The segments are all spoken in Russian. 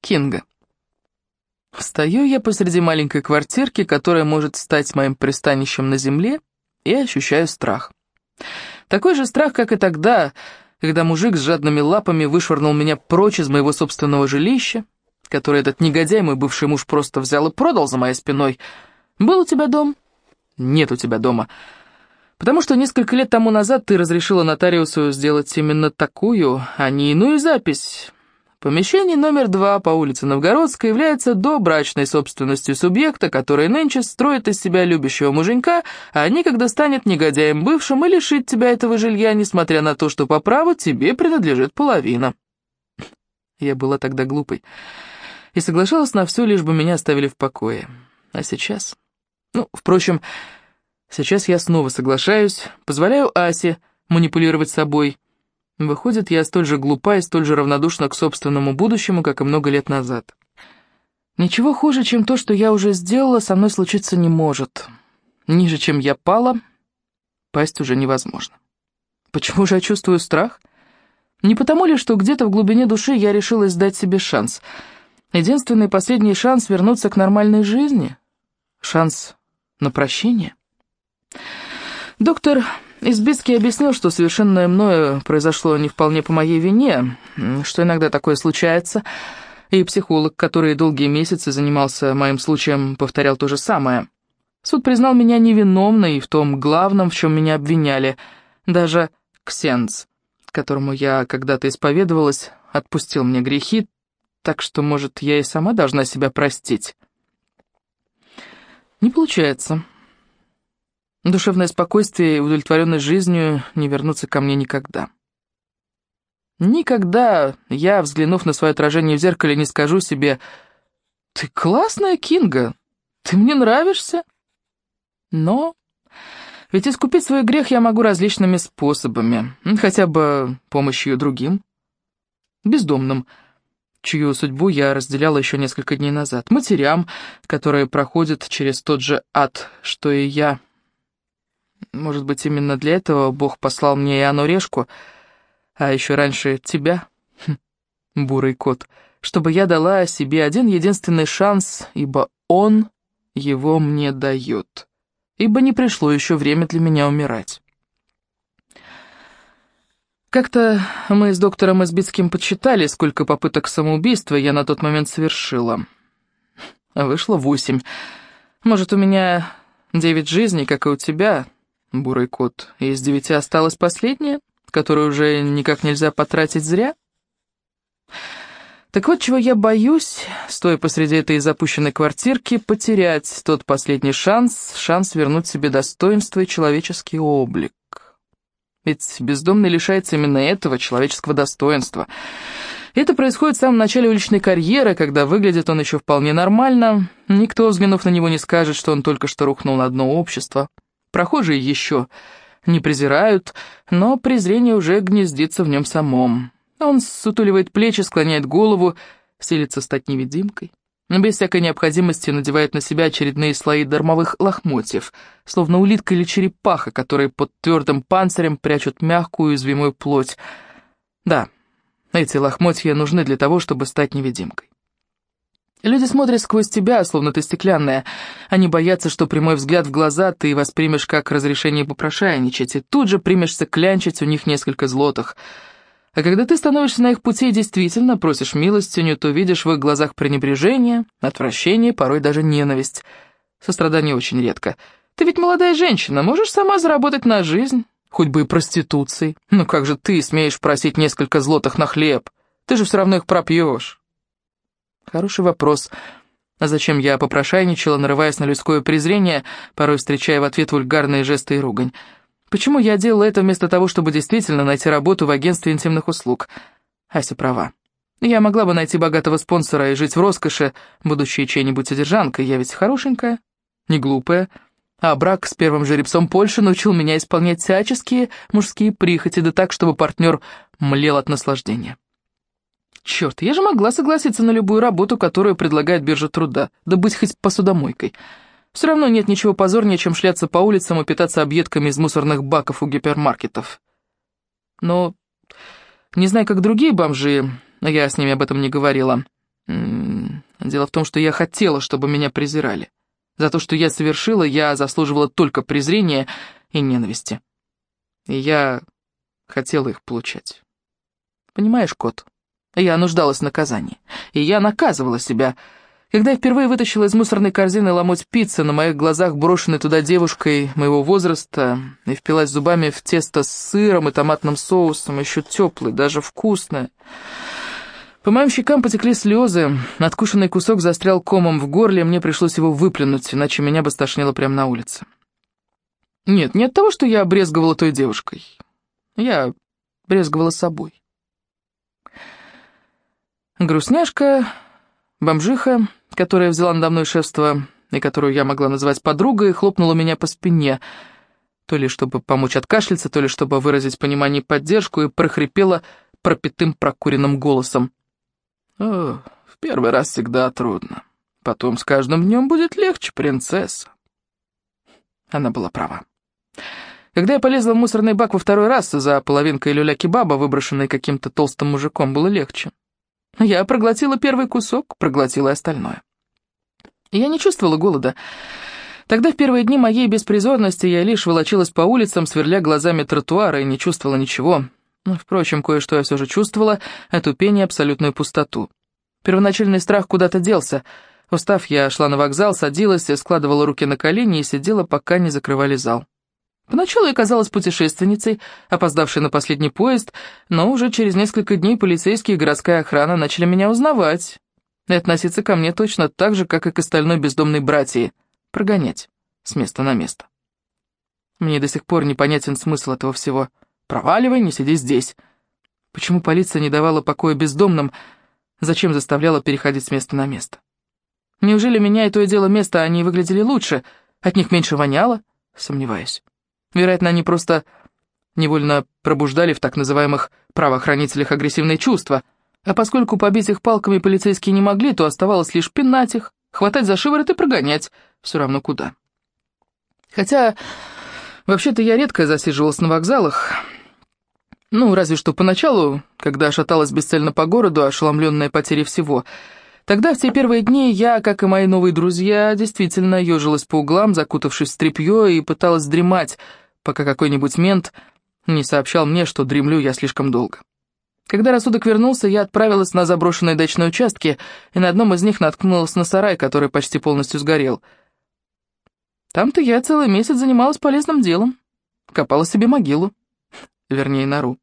Кинга. Стою я посреди маленькой квартирки, которая может стать моим пристанищем на земле, и ощущаю страх. Такой же страх, как и тогда, когда мужик с жадными лапами вышвырнул меня прочь из моего собственного жилища, которое этот негодяй, мой бывший муж, просто взял и продал за моей спиной. «Был у тебя дом?» «Нет у тебя дома». Потому что несколько лет тому назад ты разрешила нотариусу сделать именно такую, а не иную запись. Помещение номер два по улице Новгородской является добрачной собственностью субъекта, который нынче строит из себя любящего муженька, а некогда станет негодяем бывшим и лишит тебя этого жилья, несмотря на то, что по праву тебе принадлежит половина. Я была тогда глупой и соглашалась на все, лишь бы меня оставили в покое. А сейчас... Ну, впрочем, сейчас я снова соглашаюсь, позволяю Асе манипулировать собой, Выходит, я столь же глупа и столь же равнодушна к собственному будущему, как и много лет назад. Ничего хуже, чем то, что я уже сделала, со мной случиться не может. Ниже, чем я пала, пасть уже невозможно. Почему же я чувствую страх? Не потому ли, что где-то в глубине души я решилась дать себе шанс. Единственный последний шанс вернуться к нормальной жизни. Шанс на прощение. Доктор Избицкий объяснил, что совершенное мною произошло не вполне по моей вине, что иногда такое случается, и психолог, который долгие месяцы занимался моим случаем, повторял то же самое. Суд признал меня невиновной в том главном, в чем меня обвиняли. Даже Ксенц, которому я когда-то исповедовалась, отпустил мне грехи, так что, может, я и сама должна себя простить. Не получается. Душевное спокойствие и удовлетворенность жизнью не вернутся ко мне никогда. Никогда я, взглянув на свое отражение в зеркале, не скажу себе «Ты классная, Кинга, ты мне нравишься». Но ведь искупить свой грех я могу различными способами, хотя бы помощью другим, бездомным, чью судьбу я разделяла еще несколько дней назад, матерям, которые проходят через тот же ад, что и я, может быть, именно для этого Бог послал мне Иоанну Решку, а еще раньше тебя, хм, бурый кот, чтобы я дала себе один единственный шанс, ибо он его мне дает, ибо не пришло еще время для меня умирать. Как-то мы с доктором Избицким подсчитали, сколько попыток самоубийства я на тот момент совершила. Вышло восемь. Может, у меня девять жизней, как и у тебя, бурый кот, из девяти осталась последняя, которую уже никак нельзя потратить зря? Так вот, чего я боюсь, стоя посреди этой запущенной квартирки, потерять тот последний шанс, шанс вернуть себе достоинство и человеческий облик. Ведь бездомный лишается именно этого, человеческого достоинства. это происходит в самом начале уличной карьеры, когда выглядит он еще вполне нормально, никто, взглянув на него, не скажет, что он только что рухнул на дно общества. Прохожие еще не презирают, но презрение уже гнездится в нем самом. Он сутуливает плечи, склоняет голову, селится стать невидимкой. Без всякой необходимости надевает на себя очередные слои дармовых лохмотьев, словно улитка или черепаха, которые под твердым панцирем прячут мягкую уязвимую плоть. Да, эти лохмотья нужны для того, чтобы стать невидимкой. Люди смотрят сквозь тебя, словно ты стеклянная. Они боятся, что прямой взгляд в глаза ты воспримешь как разрешение попрошайничать, и тут же примешься клянчить у них несколько злотых. А когда ты становишься на их пути и действительно просишь милостыню, то видишь в их глазах пренебрежение, отвращение, порой даже ненависть. Сострадание очень редко. Ты ведь молодая женщина, можешь сама заработать на жизнь, хоть бы и проституцией. Ну как же ты смеешь просить несколько злотых на хлеб? Ты же все равно их пропьешь. Хороший вопрос. А зачем я попрошайничала, нарываясь на людское презрение, порой встречая в ответ вульгарные жесты и ругань? Почему я делала это вместо того, чтобы действительно найти работу в агентстве интимных услуг? Ася права. Я могла бы найти богатого спонсора и жить в роскоши, будучи чьей-нибудь содержанкой. Я ведь хорошенькая, не глупая. А брак с первым жеребцом Польши научил меня исполнять всяческие мужские прихоти, да так, чтобы партнер млел от наслаждения. Черт, я же могла согласиться на любую работу, которую предлагает биржа труда, да быть хоть посудомойкой. Все равно нет ничего позорнее, чем шляться по улицам и питаться объедками из мусорных баков у гипермаркетов. Но, не знаю, как другие бомжи, я с ними об этом не говорила, Дело в том, что я хотела, чтобы меня презирали. За то, что я совершила, я заслуживала только презрения и ненависти. И я хотела их получать. Понимаешь, кот? Я нуждалась в наказании. И я наказывала себя. Когда я впервые вытащила из мусорной корзины ломоть пиццы, на моих глазах брошенной туда девушкой моего возраста, и впилась зубами в тесто с сыром и томатным соусом, еще теплый, даже вкусное. По моим щекам потекли слезы, надкушенный кусок застрял комом в горле, мне пришлось его выплюнуть, иначе меня бы стошнило прямо на улице. Нет, не от того, что я брезговала той девушкой. Я брезговала собой. Грустняшка, бомжиха, которая взяла надо мной шефство и которую я могла назвать подругой, хлопнула меня по спине, то ли чтобы помочь откашляться, то ли чтобы выразить понимание и поддержку, и прохрипела пропитым прокуренным голосом. «О, в первый раз всегда трудно. Потом с каждым днем будет легче, принцесса». Она была права. Когда я полезла в мусорный бак во второй раз за половинкой люля-кебаба, выброшенной каким-то толстым мужиком, было легче. Я проглотила первый кусок, проглотила остальное. Я не чувствовала голода. Тогда в первые дни моей беспризорности я лишь волочилась по улицам, сверля глазами тротуара и не чувствовала ничего. Но, впрочем, кое-что я все же чувствовала — отупение, абсолютную пустоту. Первоначальный страх куда-то делся. Устав, я шла на вокзал, садилась, складывала руки на колени и сидела, пока не закрывали зал. Поначалу я казалась путешественницей, опоздавшей на последний поезд, но уже через несколько дней полицейские и городская охрана начали меня узнавать и относиться ко мне точно так же, как и к остальной бездомной братьи, прогонять с места на место. Мне до сих пор непонятен смысл этого всего. Проваливай, не сиди здесь. Почему полиция не давала покоя бездомным, зачем заставляла переходить с места на место? Неужели меня и то и дело место они выглядели лучше, от них меньше воняло? Сомневаюсь. Вероятно, они просто невольно пробуждали в так называемых правоохранителях агрессивные чувства, а поскольку побить их палками полицейские не могли, то оставалось лишь пинать их, хватать за шиворот и прогонять, все равно куда. Хотя, вообще-то я редко засиживалась на вокзалах, ну, разве что поначалу, когда шаталась бесцельно по городу, ошеломленная потерей всего — Тогда, в те первые дни, я, как и мои новые друзья, действительно ежилась по углам, закутавшись в тряпье, и пыталась дремать, пока какой-нибудь мент не сообщал мне, что дремлю я слишком долго. Когда рассудок вернулся, я отправилась на заброшенные дачные участки, и на одном из них наткнулась на сарай, который почти полностью сгорел. Там-то я целый месяц занималась полезным делом. Копала себе могилу. Вернее, нору.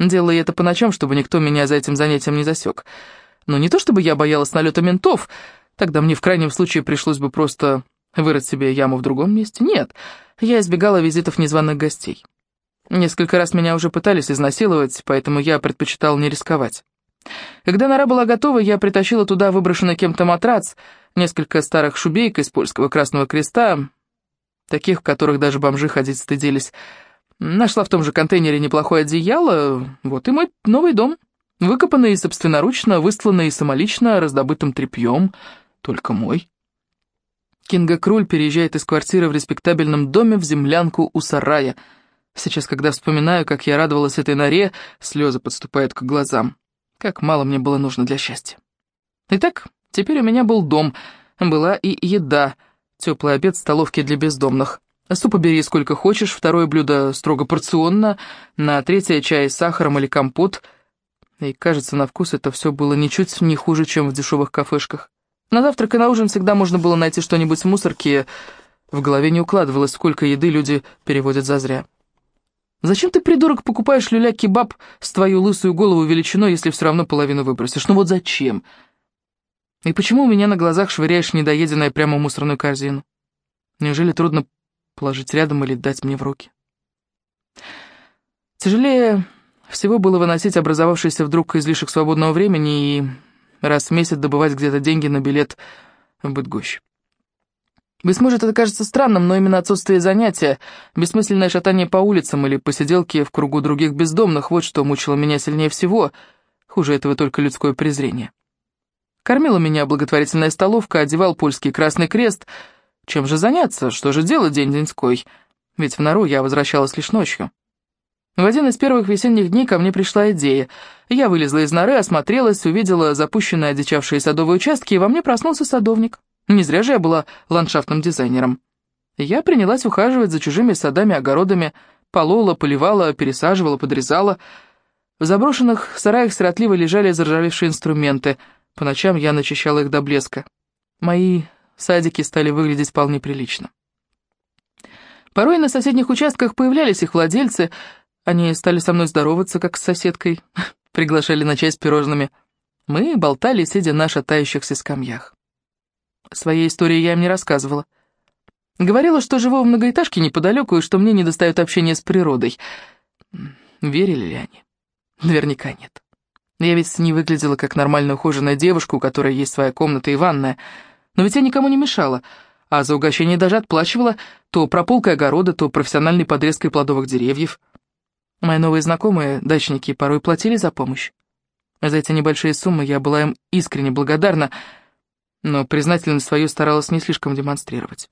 Делала я это по ночам, чтобы никто меня за этим занятием не засек. Но не то чтобы я боялась налета ментов, тогда мне в крайнем случае пришлось бы просто вырыть себе яму в другом месте. Нет, я избегала визитов незваных гостей. Несколько раз меня уже пытались изнасиловать, поэтому я предпочитал не рисковать. Когда нора была готова, я притащила туда выброшенный кем-то матрац, несколько старых шубейк из польского Красного Креста, таких, в которых даже бомжи ходить стыдились. Нашла в том же контейнере неплохое одеяло, вот и мой новый дом. Выкопанный собственноручно, выстланный самолично раздобытым тряпьем, только мой. Кинга Круль переезжает из квартиры в респектабельном доме в землянку у сарая. Сейчас, когда вспоминаю, как я радовалась этой норе, слезы подступают к глазам. Как мало мне было нужно для счастья. Итак, теперь у меня был дом, была и еда, теплый обед в столовке для бездомных. Супа бери сколько хочешь, второе блюдо строго порционно, на третье чай с сахаром или компот — и, кажется, на вкус это все было ничуть не хуже, чем в дешевых кафешках. На завтрак и на ужин всегда можно было найти что-нибудь в мусорке. В голове не укладывалось, сколько еды люди переводят зазря. Зачем ты, придурок, покупаешь люля-кебаб с твою лысую голову величиной, если все равно половину выбросишь? Ну вот зачем? И почему у меня на глазах швыряешь недоеденное прямо в мусорную корзину? Неужели трудно положить рядом или дать мне в руки? Тяжелее всего было выносить образовавшийся вдруг излишек свободного времени и раз в месяц добывать где-то деньги на билет в Бытгощ. Быть может, это кажется странным, но именно отсутствие занятия, бессмысленное шатание по улицам или посиделки в кругу других бездомных, вот что мучило меня сильнее всего. Хуже этого только людское презрение. Кормила меня благотворительная столовка, одевал польский Красный Крест. Чем же заняться? Что же делать день-деньской? Ведь в нору я возвращалась лишь ночью. В один из первых весенних дней ко мне пришла идея. Я вылезла из норы, осмотрелась, увидела запущенные одичавшие садовые участки, и во мне проснулся садовник. Не зря же я была ландшафтным дизайнером. Я принялась ухаживать за чужими садами-огородами, полола, поливала, пересаживала, подрезала. В заброшенных сараях сиротливо лежали заржавевшие инструменты. По ночам я начищала их до блеска. Мои садики стали выглядеть вполне прилично. Порой на соседних участках появлялись их владельцы, они стали со мной здороваться, как с соседкой, приглашали на чай с пирожными. Мы болтали, сидя на шатающихся скамьях. Своей истории я им не рассказывала. Говорила, что живу в многоэтажке неподалеку и что мне недостает общения с природой. Верили ли они? Наверняка нет. Я ведь не выглядела как нормально ухоженная девушка, у которой есть своя комната и ванная. Но ведь я никому не мешала, а за угощение даже отплачивала то прополкой огорода, то профессиональной подрезкой плодовых деревьев. Мои новые знакомые, дачники, порой платили за помощь. За эти небольшие суммы я была им искренне благодарна, но признательность свою старалась не слишком демонстрировать.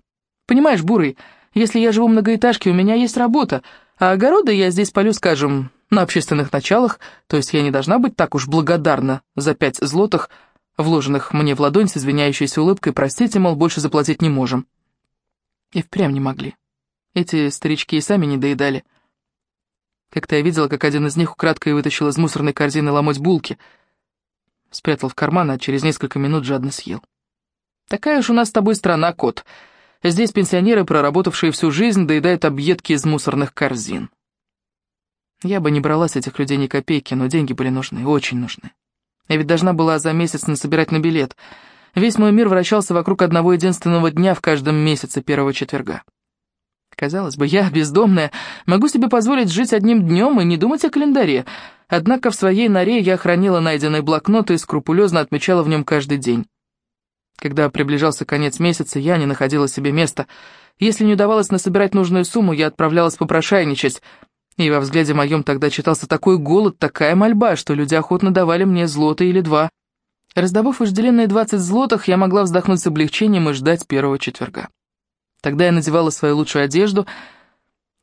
Понимаешь, Бурый, если я живу в многоэтажке, у меня есть работа, а огороды я здесь полю, скажем, на общественных началах, то есть я не должна быть так уж благодарна за пять злотых, вложенных мне в ладонь с извиняющейся улыбкой, простите, мол, больше заплатить не можем. И впрямь не могли. Эти старички и сами не доедали. Как-то я видела, как один из них украдкой вытащил из мусорной корзины ломоть булки, спрятал в карман, а через несколько минут жадно съел. Такая уж у нас с тобой страна, кот. Здесь пенсионеры, проработавшие всю жизнь, доедают объедки из мусорных корзин. Я бы не брала с этих людей ни копейки, но деньги были нужны, очень нужны. Я ведь должна была за месяц насобирать на билет. Весь мой мир вращался вокруг одного единственного дня в каждом месяце первого четверга. Казалось бы, я, бездомная, могу себе позволить жить одним днем и не думать о календаре. Однако в своей норе я хранила найденный блокнот и скрупулезно отмечала в нем каждый день. Когда приближался конец месяца, я не находила себе места. Если не удавалось насобирать нужную сумму, я отправлялась попрошайничать. И во взгляде моем тогда читался такой голод, такая мольба, что люди охотно давали мне злоты или два. Раздобыв вожделенные двадцать злотых, я могла вздохнуть с облегчением и ждать первого четверга. Тогда я надевала свою лучшую одежду,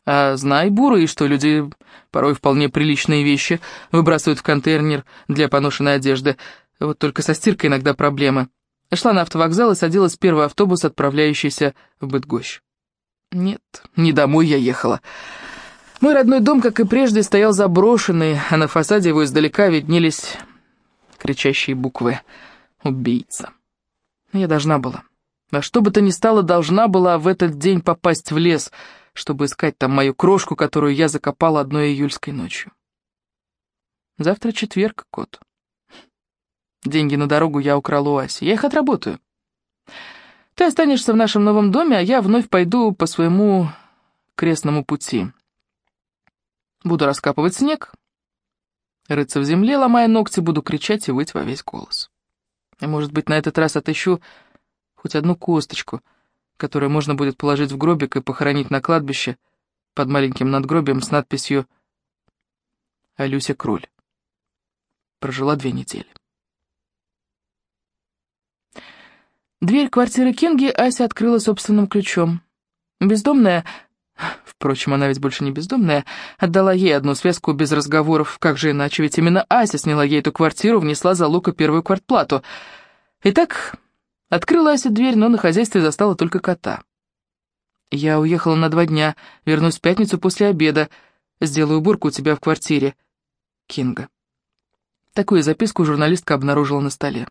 а знай, буры, что люди порой вполне приличные вещи выбрасывают в контейнер для поношенной одежды. Вот только со стиркой иногда проблемы. Шла на автовокзал и садилась в первый автобус, отправляющийся в Бытгощ. Нет, не домой я ехала. Мой родной дом, как и прежде, стоял заброшенный, а на фасаде его издалека виднелись кричащие буквы «Убийца». Я должна была. Во что бы то ни стало, должна была в этот день попасть в лес, чтобы искать там мою крошку, которую я закопала одной июльской ночью. Завтра четверг, кот. Деньги на дорогу я украла у Аси. Я их отработаю. Ты останешься в нашем новом доме, а я вновь пойду по своему крестному пути. Буду раскапывать снег, рыться в земле, ломая ногти, буду кричать и выть во весь голос. И, может быть, на этот раз отыщу хоть одну косточку, которую можно будет положить в гробик и похоронить на кладбище под маленьким надгробием с надписью «Алюся Кроль». Прожила две недели. Дверь квартиры Кинги Ася открыла собственным ключом. Бездомная, впрочем, она ведь больше не бездомная, отдала ей одну связку без разговоров, как же иначе, ведь именно Ася сняла ей эту квартиру, внесла за Лука первую квартплату. Итак, Открыла Ася дверь, но на хозяйстве застала только кота. «Я уехала на два дня, вернусь в пятницу после обеда, сделаю уборку у тебя в квартире». Кинга. Такую записку журналистка обнаружила на столе.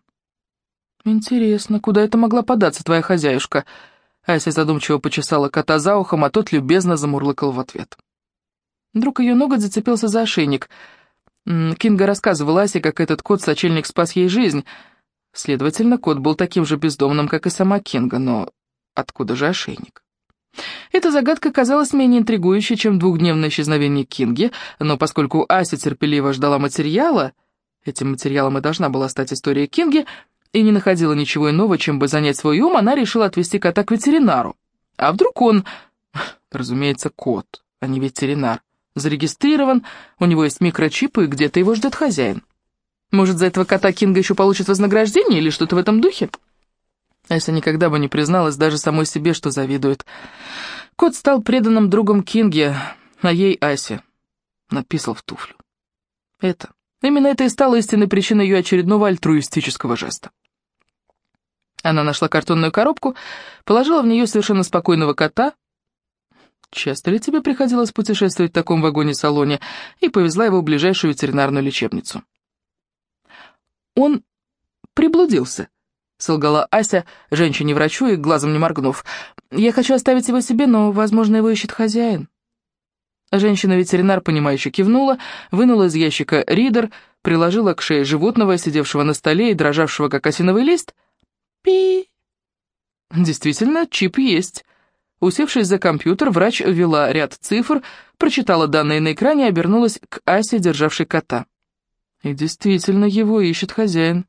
«Интересно, куда это могла податься твоя хозяюшка?» Ася задумчиво почесала кота за ухом, а тот любезно замурлыкал в ответ. Вдруг ее ноготь зацепился за ошейник. Кинга рассказывала Асе, как этот кот-сочельник спас ей жизнь — Следовательно, кот был таким же бездомным, как и сама Кинга, но откуда же ошейник? Эта загадка казалась менее интригующей, чем двухдневное исчезновение Кинги, но поскольку Ася терпеливо ждала материала, этим материалом и должна была стать история Кинги, и не находила ничего иного, чем бы занять свой ум, она решила отвезти кота к ветеринару. А вдруг он, разумеется, кот, а не ветеринар, зарегистрирован, у него есть микрочип, и где-то его ждет хозяин. Может, за этого кота Кинга еще получит вознаграждение или что-то в этом духе? Ася никогда бы не призналась даже самой себе, что завидует. Кот стал преданным другом Кинге, а ей Асе. написал в туфлю. Это, именно это и стало истинной причиной ее очередного альтруистического жеста. Она нашла картонную коробку, положила в нее совершенно спокойного кота. Часто ли тебе приходилось путешествовать в таком вагоне-салоне? И повезла его в ближайшую ветеринарную лечебницу. Он приблудился, солгала Ася, женщине-врачу и глазом не моргнув. «Я хочу оставить его себе, но, возможно, его ищет хозяин». Женщина-ветеринар, понимающе кивнула, вынула из ящика ридер, приложила к шее животного, сидевшего на столе и дрожавшего, как осиновый лист. «Пи!» Действительно, чип есть. Усевшись за компьютер, врач ввела ряд цифр, прочитала данные на экране и обернулась к Асе, державшей кота. И действительно, его ищет хозяин.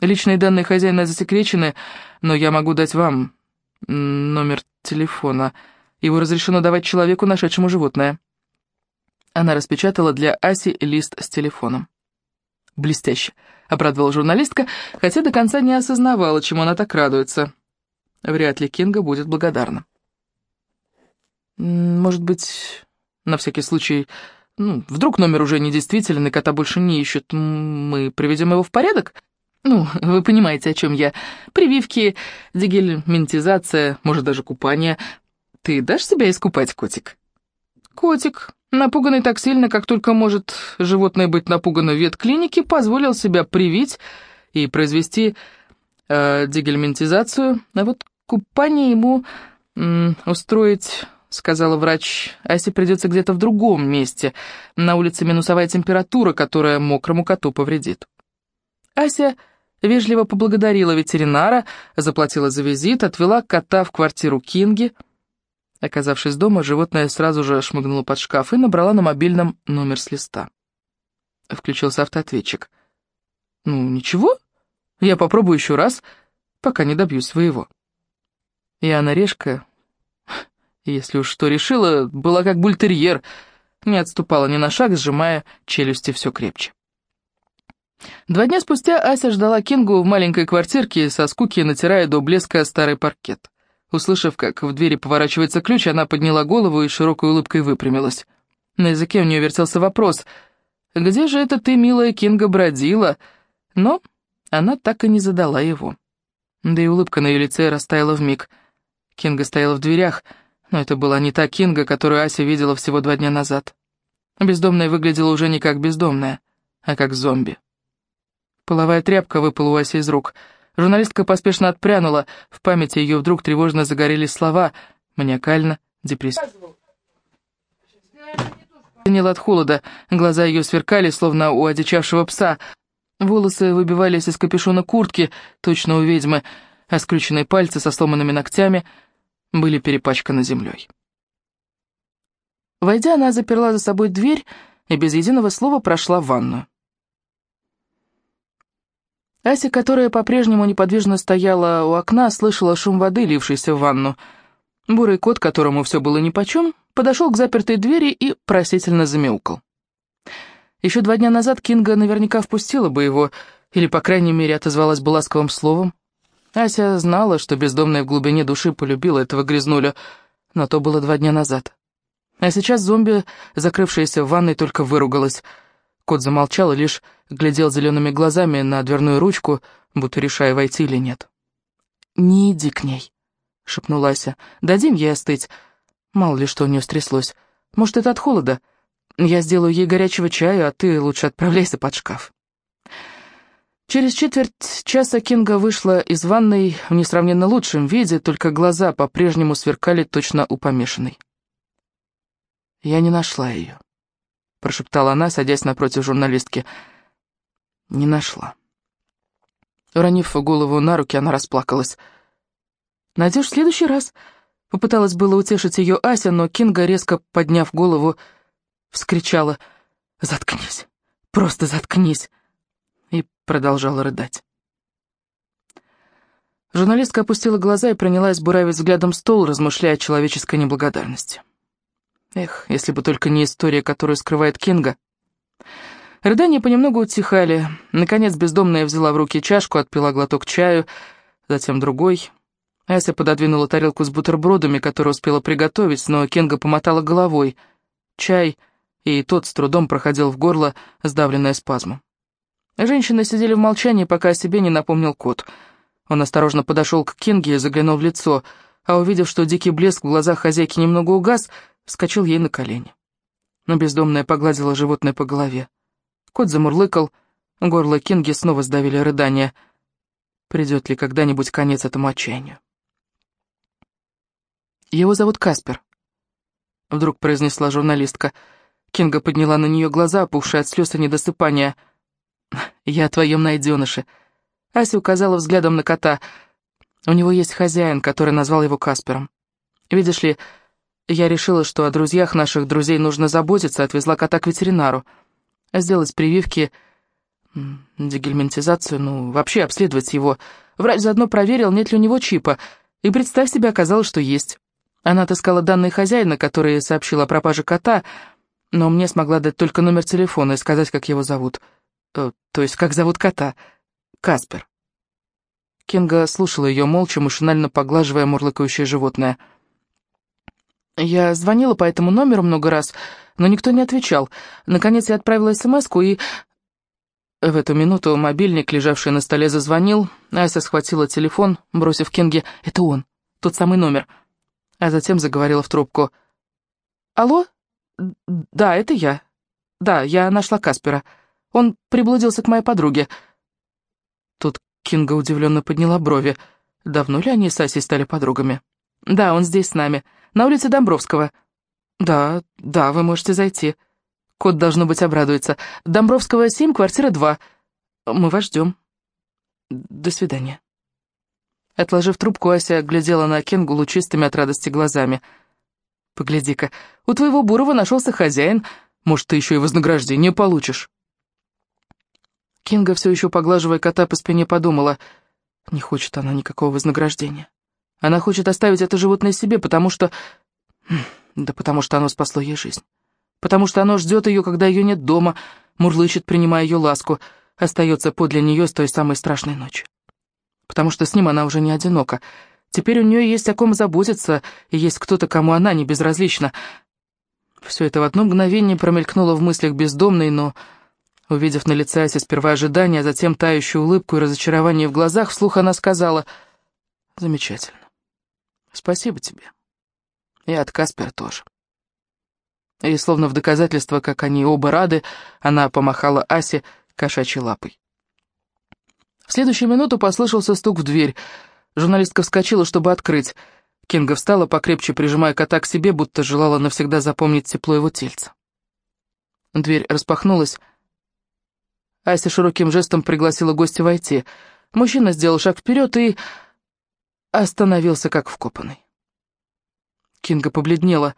Личные данные хозяина засекречены, но я могу дать вам номер телефона. Его разрешено давать человеку, нашедшему животное. Она распечатала для Аси лист с телефоном. «Блестяще», — обрадовала журналистка, хотя до конца не осознавала, чему она так радуется. Вряд ли Кинга будет благодарна. «Может быть, на всякий случай, ну, вдруг номер уже недействителен, и кота больше не ищут, мы приведем его в порядок?» Ну, вы понимаете, о чем я. Прививки, дегельминтизация, может, даже купание. Ты дашь себя искупать, котик? Котик, напуганный так сильно, как только может животное быть напугано в ветклинике, позволил себя привить и произвести э, дегельминтизацию. А вот купание ему устроить, сказала врач, Асе придется где-то в другом месте. На улице минусовая температура, которая мокрому коту повредит. Ася вежливо поблагодарила ветеринара, заплатила за визит, отвела кота в квартиру Кинги. Оказавшись дома, животное сразу же шмыгнуло под шкаф и набрала на мобильном номер с листа. Включился автоответчик. «Ну, ничего, я попробую еще раз, пока не добьюсь своего». И она решка, если уж что решила, была как бультерьер, не отступала ни на шаг, сжимая челюсти все крепче. Два дня спустя Ася ждала Кингу в маленькой квартирке, со скуки натирая до блеска старый паркет. Услышав, как в двери поворачивается ключ, она подняла голову и широкой улыбкой выпрямилась. На языке у нее вертелся вопрос «Где же это ты, милая Кинга, бродила?» Но она так и не задала его. Да и улыбка на ее лице растаяла вмиг. Кинга стояла в дверях, но это была не та Кинга, которую Ася видела всего два дня назад. Бездомная выглядела уже не как бездомная, а как зомби. Половая тряпка выпала у Аси из рук. Журналистка поспешно отпрянула. В памяти ее вдруг тревожно загорелись слова. Маниакально, депрессия. Заняла от холода. Глаза ее сверкали, словно у одичавшего пса. Волосы выбивались из капюшона куртки, точно у ведьмы, а скрюченные пальцы со сломанными ногтями были перепачканы землей. Войдя, она заперла за собой дверь и без единого слова прошла в ванную. Ася, которая по-прежнему неподвижно стояла у окна, слышала шум воды, лившейся в ванну. Бурый кот, которому все было нипочем, подошел к запертой двери и просительно замяукал. Еще два дня назад Кинга наверняка впустила бы его, или, по крайней мере, отозвалась бы ласковым словом. Ася знала, что бездомная в глубине души полюбила этого грязнуля, но то было два дня назад. А сейчас зомби, закрывшаяся в ванной, только выругалась — Кот замолчал и лишь глядел зелеными глазами на дверную ручку, будто решая, войти или нет. «Не иди к ней», — шепнула Ася. «Дадим ей остыть. Мало ли что у нее стряслось. Может, это от холода. Я сделаю ей горячего чая, а ты лучше отправляйся под шкаф». Через четверть часа Кинга вышла из ванной в несравненно лучшем виде, только глаза по-прежнему сверкали точно у помешанной. Я не нашла ее. — прошептала она, садясь напротив журналистки. «Не нашла». Уронив голову на руки, она расплакалась. «Найдешь в следующий раз?» Попыталась было утешить ее Ася, но Кинга, резко подняв голову, вскричала «Заткнись! Просто заткнись!» Продолжала рыдать. Журналистка опустила глаза и принялась буравить взглядом стол, размышляя о человеческой неблагодарности. Эх, если бы только не история, которую скрывает Кинга. Рыдания понемногу утихали. Наконец бездомная взяла в руки чашку, отпила глоток чаю, затем другой. Ася пододвинула тарелку с бутербродами, которую успела приготовить, но Кинга помотала головой. Чай и тот с трудом проходил в горло, сдавленное спазмом. Женщины сидели в молчании, пока о себе не напомнил кот. Он осторожно подошел к Кинге и заглянул в лицо, а увидев, что дикий блеск в глазах хозяйки немного угас, вскочил ей на колени. Но бездомная погладила животное по голове. Кот замурлыкал, горло Кинги снова сдавили рыдания. Придет ли когда-нибудь конец этому отчаянию? «Его зовут Каспер», — вдруг произнесла журналистка. Кинга подняла на нее глаза, опухшие от слез и недосыпания. «Я о твоем найденыше». Ася указала взглядом на кота. «У него есть хозяин, который назвал его Каспером. Видишь ли, я решила, что о друзьях наших друзей нужно заботиться, отвезла кота к ветеринару. Сделать прививки, дегельминтизацию, ну, вообще обследовать его. Врач заодно проверил, нет ли у него чипа, и, представь себе, оказалось, что есть». Она отыскала данные хозяина, который сообщил о пропаже кота, но мне смогла дать только номер телефона и сказать, как его зовут. То есть, как зовут кота. Каспер. Кинга слушала ее молча, машинально поглаживая мурлыкающее животное. Я звонила по этому номеру много раз, но никто не отвечал. Наконец я отправила смс и... В эту минуту мобильник, лежавший на столе, зазвонил. Ася схватила телефон, бросив Кинге «Это он, тот самый номер» а затем заговорила в трубку. «Алло? Да, это я. Да, я нашла Каспера. Он приблудился к моей подруге». Тут Кинга удивленно подняла брови. Давно ли они с Асей стали подругами? «Да, он здесь с нами. На улице Домбровского». «Да, да, вы можете зайти». Кот, должно быть, обрадуется. «Домбровского, 7, квартира 2. Мы вас ждем. До свидания». Отложив трубку, Ася глядела на Кенгу лучистыми от радости глазами. «Погляди-ка, у твоего Бурова нашелся хозяин. Может, ты еще и вознаграждение получишь». Кинга, все еще поглаживая кота по спине, подумала, не хочет она никакого вознаграждения. Она хочет оставить это животное себе, потому что... Хм, да потому что оно спасло ей жизнь. Потому что оно ждет ее, когда ее нет дома, мурлычет, принимая ее ласку, остается подле нее с той самой страшной ночи потому что с ним она уже не одинока. Теперь у нее есть о ком заботиться, и есть кто-то, кому она не безразлична. Все это в одно мгновение промелькнуло в мыслях бездомной, но, увидев на лице Аси сперва ожидание, а затем тающую улыбку и разочарование в глазах, вслух она сказала «Замечательно. Спасибо тебе. И от Каспер тоже». И словно в доказательство, как они оба рады, она помахала Асе кошачьей лапой. В следующую минуту послышался стук в дверь. Журналистка вскочила, чтобы открыть. Кинга встала, покрепче прижимая кота к себе, будто желала навсегда запомнить тепло его тельца. Дверь распахнулась. Ася широким жестом пригласила гостя войти. Мужчина сделал шаг вперед и... остановился как вкопанный. Кинга побледнела.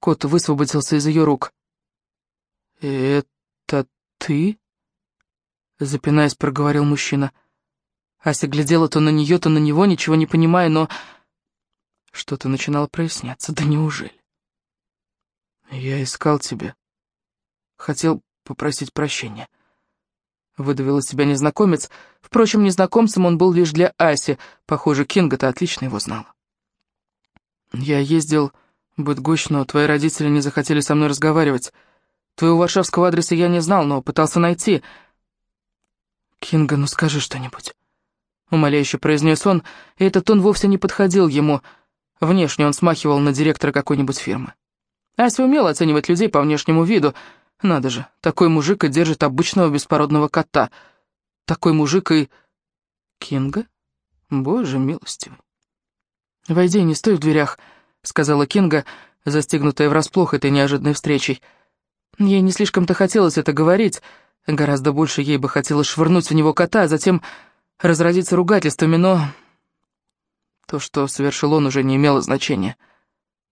Кот высвободился из ее рук. «Это ты?» Запинаясь, проговорил мужчина. Ася глядела то на нее, то на него, ничего не понимая, но... Что-то начинало проясняться. Да неужели? Я искал тебя. Хотел попросить прощения. Выдавил из себя незнакомец. Впрочем, незнакомцем он был лишь для Аси. Похоже, Кинга-то отлично его знала. Я ездил в но твои родители не захотели со мной разговаривать. Твоего варшавского адреса я не знал, но пытался найти. «Кинга, ну скажи что-нибудь», — умоляюще произнес он, и этот тон вовсе не подходил ему. Внешне он смахивал на директора какой-нибудь фирмы. Ася умела оценивать людей по внешнему виду. Надо же, такой мужик и держит обычного беспородного кота. Такой мужик и... Кинга? Боже милостивый. «Войди, не стой в дверях», — сказала Кинга, застегнутая врасплох этой неожиданной встречей. Ей не слишком-то хотелось это говорить, — Гораздо больше ей бы хотелось швырнуть в него кота, а затем разразиться ругательствами, но... То, что совершил он, уже не имело значения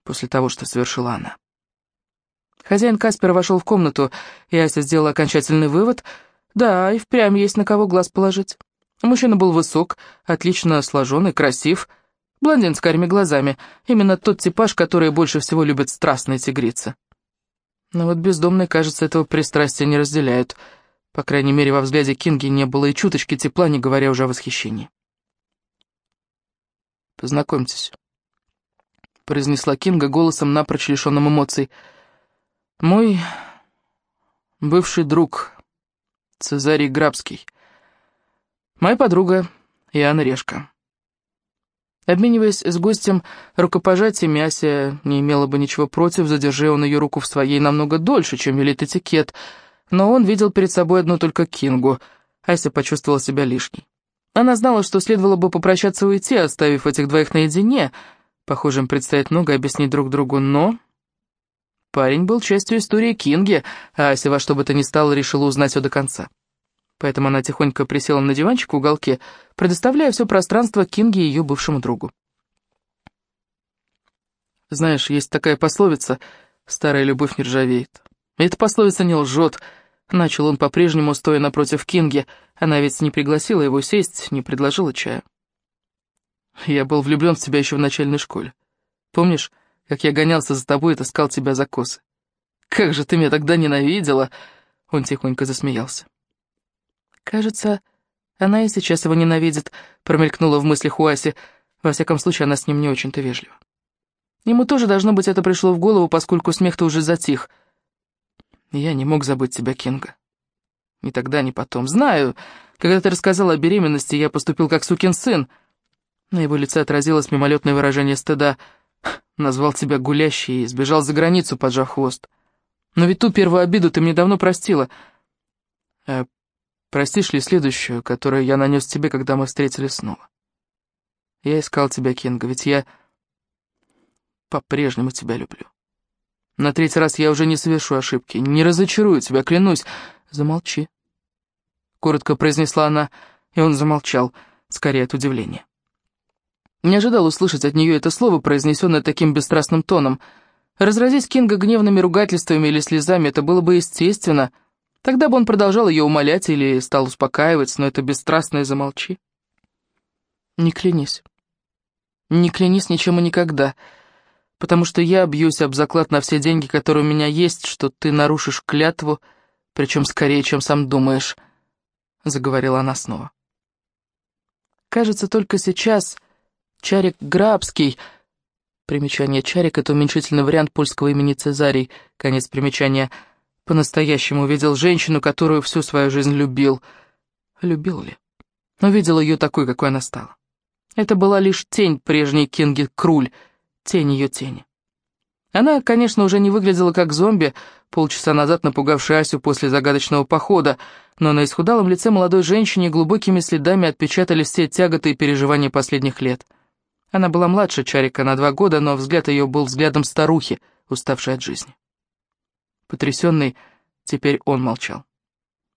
после того, что совершила она. Хозяин Каспера вошел в комнату, и Ася сделала окончательный вывод. Да, и впрямь есть на кого глаз положить. Мужчина был высок, отлично сложен и красив, блондин с карими глазами, именно тот типаж, который больше всего любят страстные тигрицы. Но вот бездомные, кажется, этого пристрастия не разделяют — по крайней мере, во взгляде Кинги не было и чуточки тепла, не говоря уже о восхищении. «Познакомьтесь», — произнесла Кинга голосом, напрочь лишенным эмоций. «Мой бывший друг Цезарий Грабский. Моя подруга Иоанна Решка. Обмениваясь с гостем рукопожатиями, Ася не имела бы ничего против, задержи он ее руку в своей намного дольше, чем велит этикет, но он видел перед собой одну только Кингу. Ася почувствовала себя лишней. Она знала, что следовало бы попрощаться и уйти, оставив этих двоих наедине. Похоже, им предстоит много объяснить друг другу, но... Парень был частью истории Кинги, а Ася во что бы то ни стало решила узнать все до конца. Поэтому она тихонько присела на диванчик в уголке, предоставляя все пространство Кинге и ее бывшему другу. Знаешь, есть такая пословица «старая любовь не ржавеет». И эта пословица не лжет. Начал он по-прежнему, стоя напротив Кинги. Она ведь не пригласила его сесть, не предложила чая. Я был влюблен в тебя еще в начальной школе. Помнишь, как я гонялся за тобой и таскал тебя за косы? Как же ты меня тогда ненавидела!» Он тихонько засмеялся. «Кажется, она и сейчас его ненавидит», — промелькнула в мыслях Уаси. Во всяком случае, она с ним не очень-то вежлива. Ему тоже, должно быть, это пришло в голову, поскольку смех-то уже затих. «Я не мог забыть тебя, Кинга. Ни тогда, ни потом. Знаю, когда ты рассказала о беременности, я поступил как сукин сын». На его лице отразилось мимолетное выражение стыда. «Назвал тебя гулящей и сбежал за границу, поджав хвост. Но ведь ту первую обиду ты мне давно простила. А Простишь ли следующую, которую я нанес тебе, когда мы встретились снова? Я искал тебя, Кинга, ведь я по-прежнему тебя люблю. На третий раз я уже не совершу ошибки, не разочарую тебя, клянусь. Замолчи. Коротко произнесла она, и он замолчал, скорее от удивления. Не ожидал услышать от нее это слово, произнесенное таким бесстрастным тоном. Разразись Кинга гневными ругательствами или слезами, это было бы естественно — Тогда бы он продолжал ее умолять или стал успокаивать, но это бесстрастное замолчи. Не клянись. Не клянись ничем и никогда, потому что я бьюсь об заклад на все деньги, которые у меня есть, что ты нарушишь клятву, причем скорее, чем сам думаешь, — заговорила она снова. Кажется, только сейчас Чарик Грабский... Примечание Чарик — это уменьшительный вариант польского имени Цезарий, конец примечания — по-настоящему увидел женщину, которую всю свою жизнь любил. Любил ли? Но видел ее такой, какой она стала. Это была лишь тень прежней Кинги Круль, тень ее тени. Она, конечно, уже не выглядела как зомби, полчаса назад напугавшая Асю после загадочного похода, но на исхудалом лице молодой женщине глубокими следами отпечатались все тяготы и переживания последних лет. Она была младше Чарика на два года, но взгляд ее был взглядом старухи, уставшей от жизни. Потрясенный, теперь он молчал.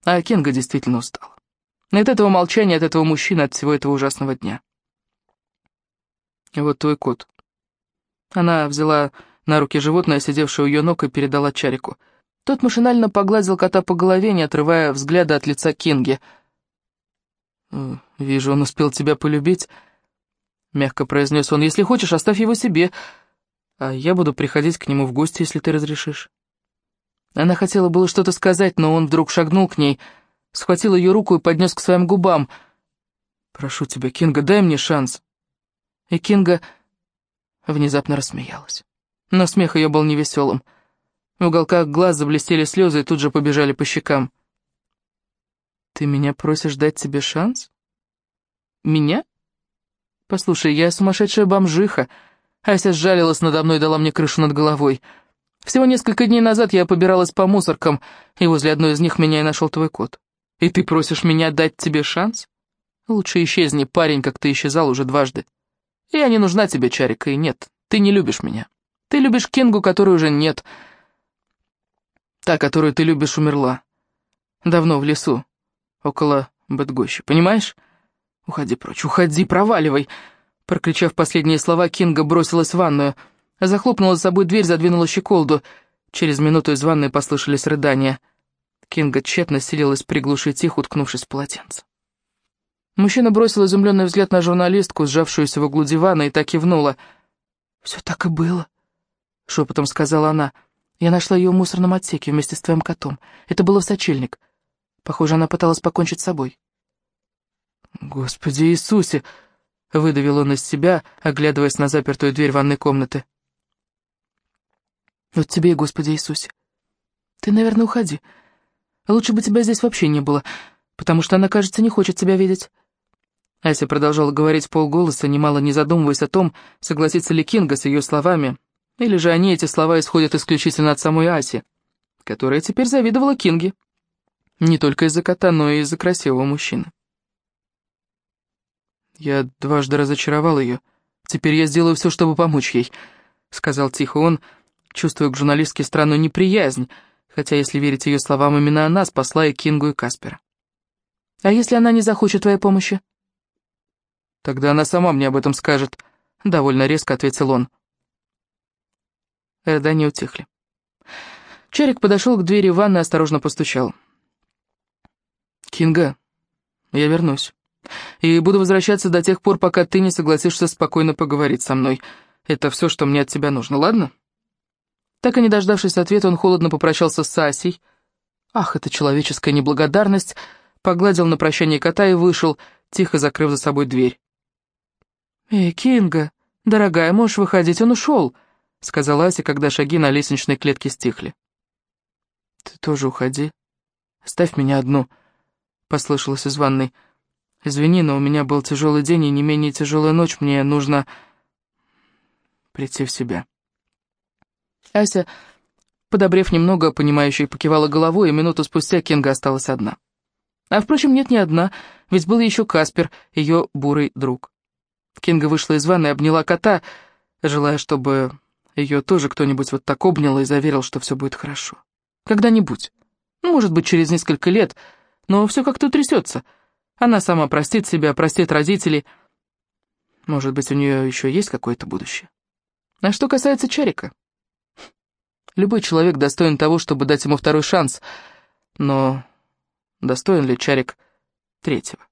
А Кенга действительно устала. От этого молчания, от этого мужчины, от всего этого ужасного дня. вот твой кот. Она взяла на руки животное, сидевшее у ее ног, и передала Чарику. Тот машинально погладил кота по голове, не отрывая взгляда от лица Кинги. «Э, «Вижу, он успел тебя полюбить», — мягко произнес он. «Если хочешь, оставь его себе, а я буду приходить к нему в гости, если ты разрешишь». Она хотела было что-то сказать, но он вдруг шагнул к ней, схватил ее руку и поднес к своим губам. «Прошу тебя, Кинга, дай мне шанс». И Кинга внезапно рассмеялась. Но смех ее был невеселым. В уголках глаз заблестели слезы и тут же побежали по щекам. «Ты меня просишь дать тебе шанс?» «Меня?» «Послушай, я сумасшедшая бомжиха». Ася сжалилась надо мной и дала мне крышу над головой. Всего несколько дней назад я побиралась по мусоркам, и возле одной из них меня и нашел твой кот. И ты просишь меня дать тебе шанс? Лучше исчезни, парень, как ты исчезал уже дважды. Я не нужна тебе, Чарика, и нет, ты не любишь меня. Ты любишь Кингу, которой уже нет. Та, которую ты любишь, умерла. Давно в лесу, около Бэтгощи, понимаешь? Уходи прочь, уходи, проваливай. Прокричав последние слова, Кинга бросилась в ванную — Захлопнула за собой дверь, задвинула щеколду. Через минуту из ванной послышались рыдания. Кинга тщетно силилась приглушить их, уткнувшись в полотенце. Мужчина бросил изумленный взгляд на журналистку, сжавшуюся в углу дивана, и так кивнула. «Все так и было», — шепотом сказала она. «Я нашла ее в мусорном отсеке вместе с твоим котом. Это было в сочельник. Похоже, она пыталась покончить с собой». «Господи Иисусе!» — выдавил он из себя, оглядываясь на запертую дверь ванной комнаты. Вот тебе и Господи Иисусе. Ты, наверное, уходи. Лучше бы тебя здесь вообще не было, потому что она, кажется, не хочет тебя видеть». Ася продолжала говорить полголоса, немало не задумываясь о том, согласится ли Кинга с ее словами, или же они, эти слова, исходят исключительно от самой Аси, которая теперь завидовала Кинге. Не только из-за кота, но и из-за красивого мужчины. «Я дважды разочаровал ее. Теперь я сделаю все, чтобы помочь ей», — сказал тихо он, чувствуя к журналистке странную неприязнь, хотя, если верить ее словам, именно она спасла и Кингу, и Каспера. «А если она не захочет твоей помощи?» «Тогда она сама мне об этом скажет», — довольно резко ответил он. Рыдания утихли. Чарик подошел к двери ванны и осторожно постучал. «Кинга, я вернусь. И буду возвращаться до тех пор, пока ты не согласишься спокойно поговорить со мной. Это все, что мне от тебя нужно, ладно?» Так и не дождавшись ответа, он холодно попрощался с Асей. Ах, это человеческая неблагодарность! Погладил на прощание кота и вышел, тихо закрыв за собой дверь. «Эй, Кинга, дорогая, можешь выходить, он ушел», — сказала Ася, когда шаги на лестничной клетке стихли. «Ты тоже уходи. Оставь меня одну», — послышалось из ванной. «Извини, но у меня был тяжелый день и не менее тяжелая ночь. Мне нужно прийти в себя». Ася, подобрев немного, понимающей, покивала головой, и минуту спустя Кинга осталась одна. А, впрочем, нет, не одна, ведь был еще Каспер, ее бурый друг. Кинга вышла из ванны и обняла кота, желая, чтобы ее тоже кто-нибудь вот так обнял и заверил, что все будет хорошо. Когда-нибудь. Ну, может быть, через несколько лет, но все как-то трясется. Она сама простит себя, простит родителей. Может быть, у нее еще есть какое-то будущее. А что касается Чарика... Любой человек достоин того, чтобы дать ему второй шанс, но достоин ли Чарик третьего?